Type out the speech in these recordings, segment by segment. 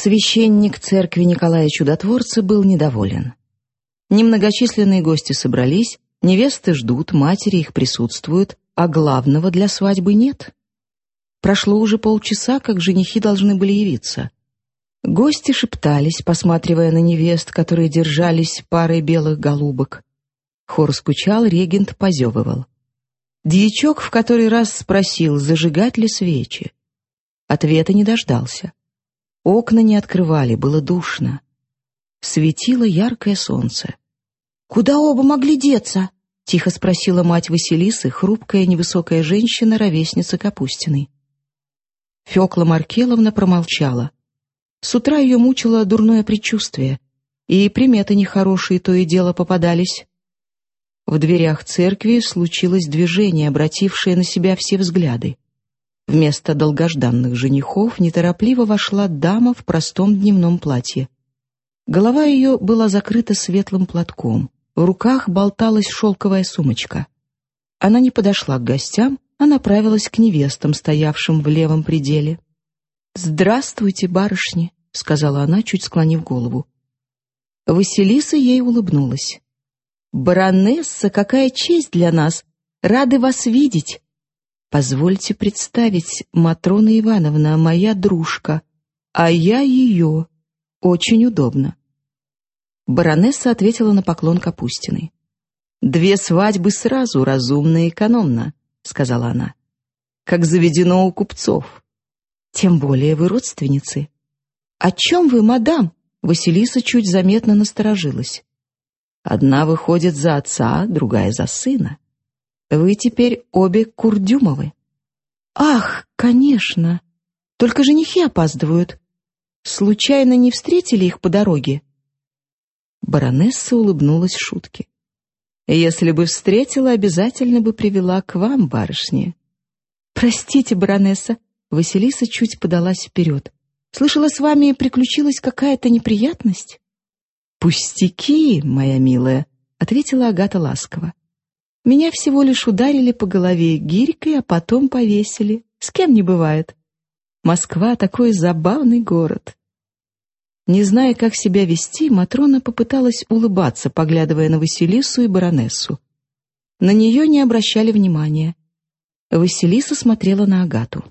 Священник церкви Николая Чудотворца был недоволен. Немногочисленные гости собрались, невесты ждут, матери их присутствуют, а главного для свадьбы нет. Прошло уже полчаса, как женихи должны были явиться. Гости шептались, посматривая на невест, которые держались парой белых голубок. Хор скучал, регент позевывал. Дьячок в который раз спросил, зажигать ли свечи. Ответа не дождался. Окна не открывали, было душно. Светило яркое солнце. «Куда оба могли деться?» — тихо спросила мать Василисы, хрупкая невысокая женщина, ровесница Капустиной. Фёкла Маркеловна промолчала. С утра ее мучило дурное предчувствие, и приметы нехорошие то и дело попадались. В дверях церкви случилось движение, обратившее на себя все взгляды. Вместо долгожданных женихов неторопливо вошла дама в простом дневном платье. Голова ее была закрыта светлым платком, в руках болталась шелковая сумочка. Она не подошла к гостям, а направилась к невестам, стоявшим в левом пределе. «Здравствуйте, барышни», — сказала она, чуть склонив голову. Василиса ей улыбнулась. «Баронесса, какая честь для нас! Рады вас видеть! Позвольте представить, Матрона Ивановна, моя дружка, а я ее. Очень удобно. Баронесса ответила на поклон Капустиной. «Две свадьбы сразу, разумно и экономно», — сказала она. «Как заведено у купцов. Тем более вы родственницы». «О чем вы, мадам?» Василиса чуть заметно насторожилась. «Одна выходит за отца, другая за сына. Вы теперь обе Курдюмовы. Ах, конечно. Только женихи опаздывают. Случайно не встретили их по дороге? Баронесса улыбнулась шутке. Если бы встретила, обязательно бы привела к вам, барышни. Простите, баронесса, Василиса чуть подалась вперед. Слышала, с вами приключилась какая-то неприятность? Пустяки, моя милая, ответила Агата ласково. Меня всего лишь ударили по голове гирькой, а потом повесили. С кем не бывает. Москва — такой забавный город. Не зная, как себя вести, Матрона попыталась улыбаться, поглядывая на Василису и баронессу. На нее не обращали внимания. Василиса смотрела на Агату.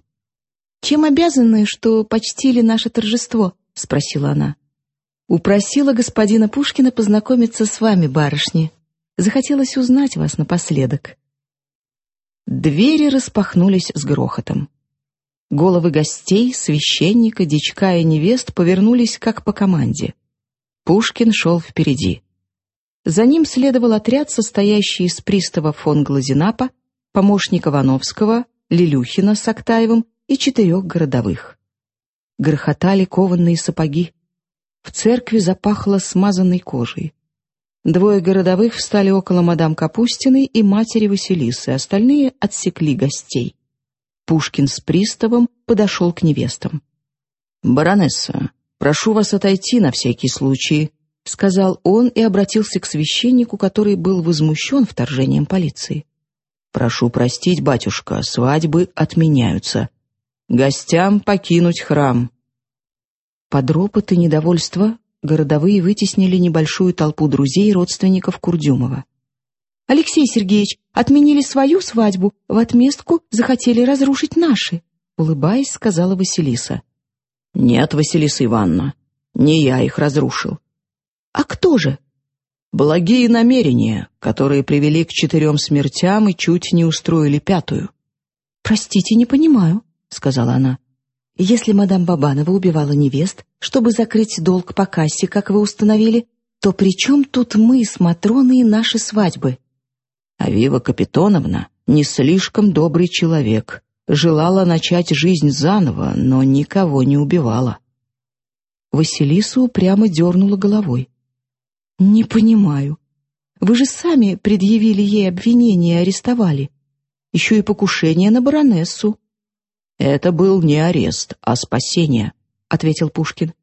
«Чем обязаны, что почтили наше торжество?» — спросила она. «Упросила господина Пушкина познакомиться с вами, барышни», Захотелось узнать вас напоследок. Двери распахнулись с грохотом. Головы гостей, священника, дичка и невест повернулись как по команде. Пушкин шел впереди. За ним следовал отряд, состоящий из пристава фон Глазенапа, помощника Вановского, Лилюхина с Актаевым и четырех городовых. Грохотали кованные сапоги. В церкви запахло смазанной кожей. Двое городовых встали около мадам Капустиной и матери Василисы, остальные отсекли гостей. Пушкин с приставом подошел к невестам. «Баронесса, прошу вас отойти на всякий случай», — сказал он и обратился к священнику, который был возмущен вторжением полиции. «Прошу простить, батюшка, свадьбы отменяются. Гостям покинуть храм». Под ропот и недовольство городовые вытеснили небольшую толпу друзей и родственников Курдюмова. «Алексей Сергеевич, отменили свою свадьбу, в отместку захотели разрушить наши», улыбаясь, сказала Василиса. «Нет, Василиса Ивановна, не я их разрушил». «А кто же?» «Благие намерения, которые привели к четырем смертям и чуть не устроили пятую». «Простите, не понимаю», — сказала она. Если мадам Бабанова убивала невест, чтобы закрыть долг по кассе, как вы установили, то при чем тут мы с Матроной и наши свадьбы? Авива Капитоновна не слишком добрый человек, желала начать жизнь заново, но никого не убивала. Василиса упрямо дернула головой. «Не понимаю. Вы же сами предъявили ей обвинение и арестовали. Еще и покушение на баронессу. «Это был не арест, а спасение», — ответил Пушкин.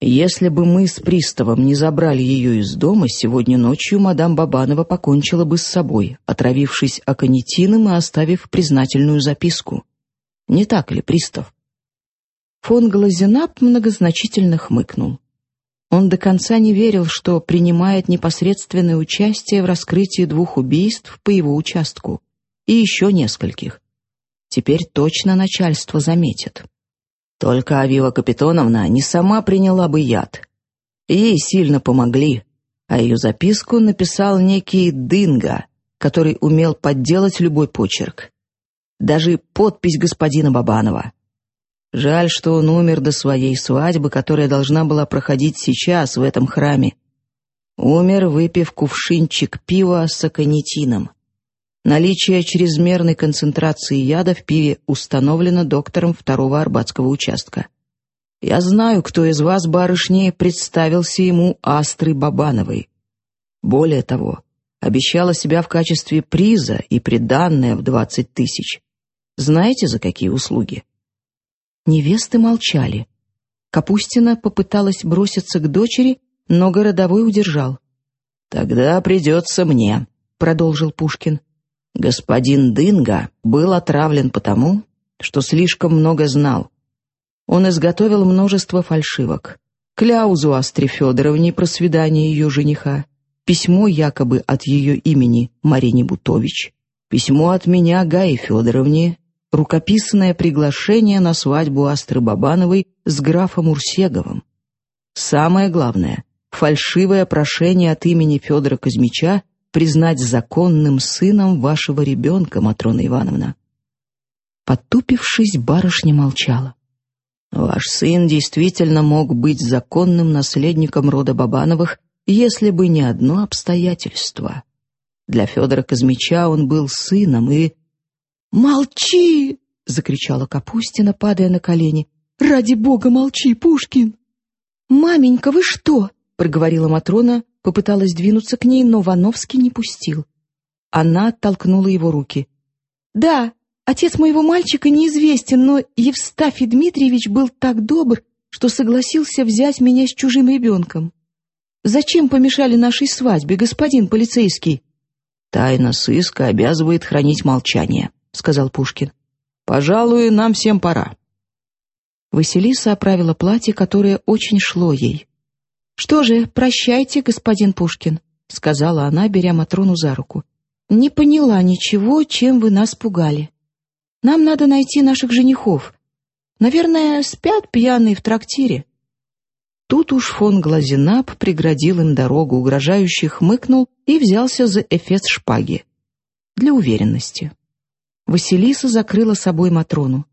«Если бы мы с приставом не забрали ее из дома, сегодня ночью мадам Бабанова покончила бы с собой, отравившись аконитином и оставив признательную записку. Не так ли, пристав?» Фон Глазенап многозначительно хмыкнул. Он до конца не верил, что принимает непосредственное участие в раскрытии двух убийств по его участку и еще нескольких. Теперь точно начальство заметит. Только Авива Капитоновна не сама приняла бы яд. Ей сильно помогли, а ее записку написал некий Дынга, который умел подделать любой почерк. Даже подпись господина Бабанова. Жаль, что он умер до своей свадьбы, которая должна была проходить сейчас в этом храме. Умер, выпив кувшинчик пива с аконитином. Наличие чрезмерной концентрации яда в пиве установлено доктором второго арбатского участка. Я знаю, кто из вас, барышни, представился ему Астрой Бабановой. Более того, обещала себя в качестве приза и приданное в двадцать тысяч. Знаете, за какие услуги? Невесты молчали. Капустина попыталась броситься к дочери, но городовой удержал. «Тогда придется мне», — продолжил Пушкин. «Господин Дынга был отравлен потому, что слишком много знал. Он изготовил множество фальшивок. Кляузу Астре Федоровне про свидание ее жениха, письмо якобы от ее имени Марине Бутович, письмо от меня Гаи Федоровне рукописное приглашение на свадьбу Астры Бабановой с графом Урсеговым. Самое главное — фальшивое прошение от имени Федора Кузьмича признать законным сыном вашего ребенка, Матрона Ивановна. Потупившись, барышня молчала. Ваш сын действительно мог быть законным наследником рода Бабановых, если бы не одно обстоятельство. Для Федора Кузьмича он был сыном и «Молчи!» — закричала Капустина, падая на колени. «Ради бога, молчи, Пушкин!» «Маменька, вы что?» — проговорила Матрона, попыталась двинуться к ней, но Вановский не пустил. Она оттолкнула его руки. «Да, отец моего мальчика неизвестен, но Евстафий Дмитриевич был так добр, что согласился взять меня с чужим ребенком. Зачем помешали нашей свадьбе, господин полицейский?» «Тайна сыска обязывает хранить молчание», — сказал Пушкин. «Пожалуй, нам всем пора». Василиса оправила платье, которое очень шло ей. «Что же, прощайте, господин Пушкин», — сказала она, беря Матрону за руку. «Не поняла ничего, чем вы нас пугали. Нам надо найти наших женихов. Наверное, спят пьяные в трактире». Тут уж фон Глазенап преградил им дорогу, угрожающе хмыкнул и взялся за эфес шпаги. Для уверенности. Василиса закрыла собой Матрону.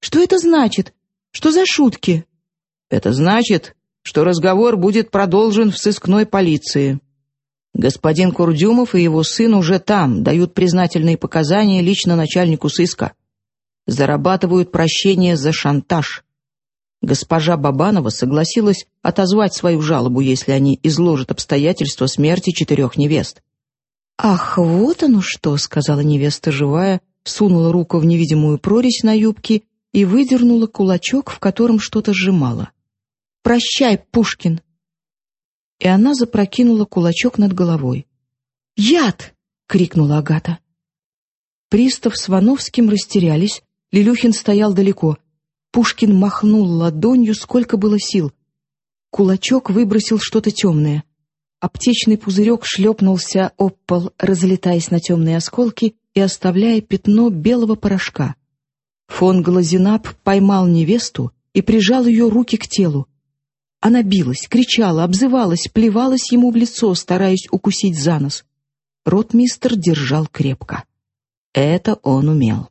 «Что это значит? Что за шутки?» «Это значит, что разговор будет продолжен в сыскной полиции. Господин Курдюмов и его сын уже там, дают признательные показания лично начальнику сыска. Зарабатывают прощение за шантаж. Госпожа Бабанова согласилась отозвать свою жалобу, если они изложат обстоятельства смерти четырех невест. «Ах, вот оно что!» — сказала невеста живая, сунула руку в невидимую прорезь на юбке и выдернула кулачок, в котором что-то сжимала. «Прощай, Пушкин!» И она запрокинула кулачок над головой. «Яд!» — крикнула Агата. Пристав с Вановским растерялись, Лилюхин стоял далеко. Пушкин махнул ладонью, сколько было сил. Кулачок выбросил что-то темное. Аптечный пузырек шлепнулся об пол, разлетаясь на темные осколки, и оставляя пятно белого порошка. Фон Глазенап поймал невесту и прижал ее руки к телу. Она билась, кричала, обзывалась, плевалась ему в лицо, стараясь укусить за нос. Ротмистр держал крепко. Это он умел.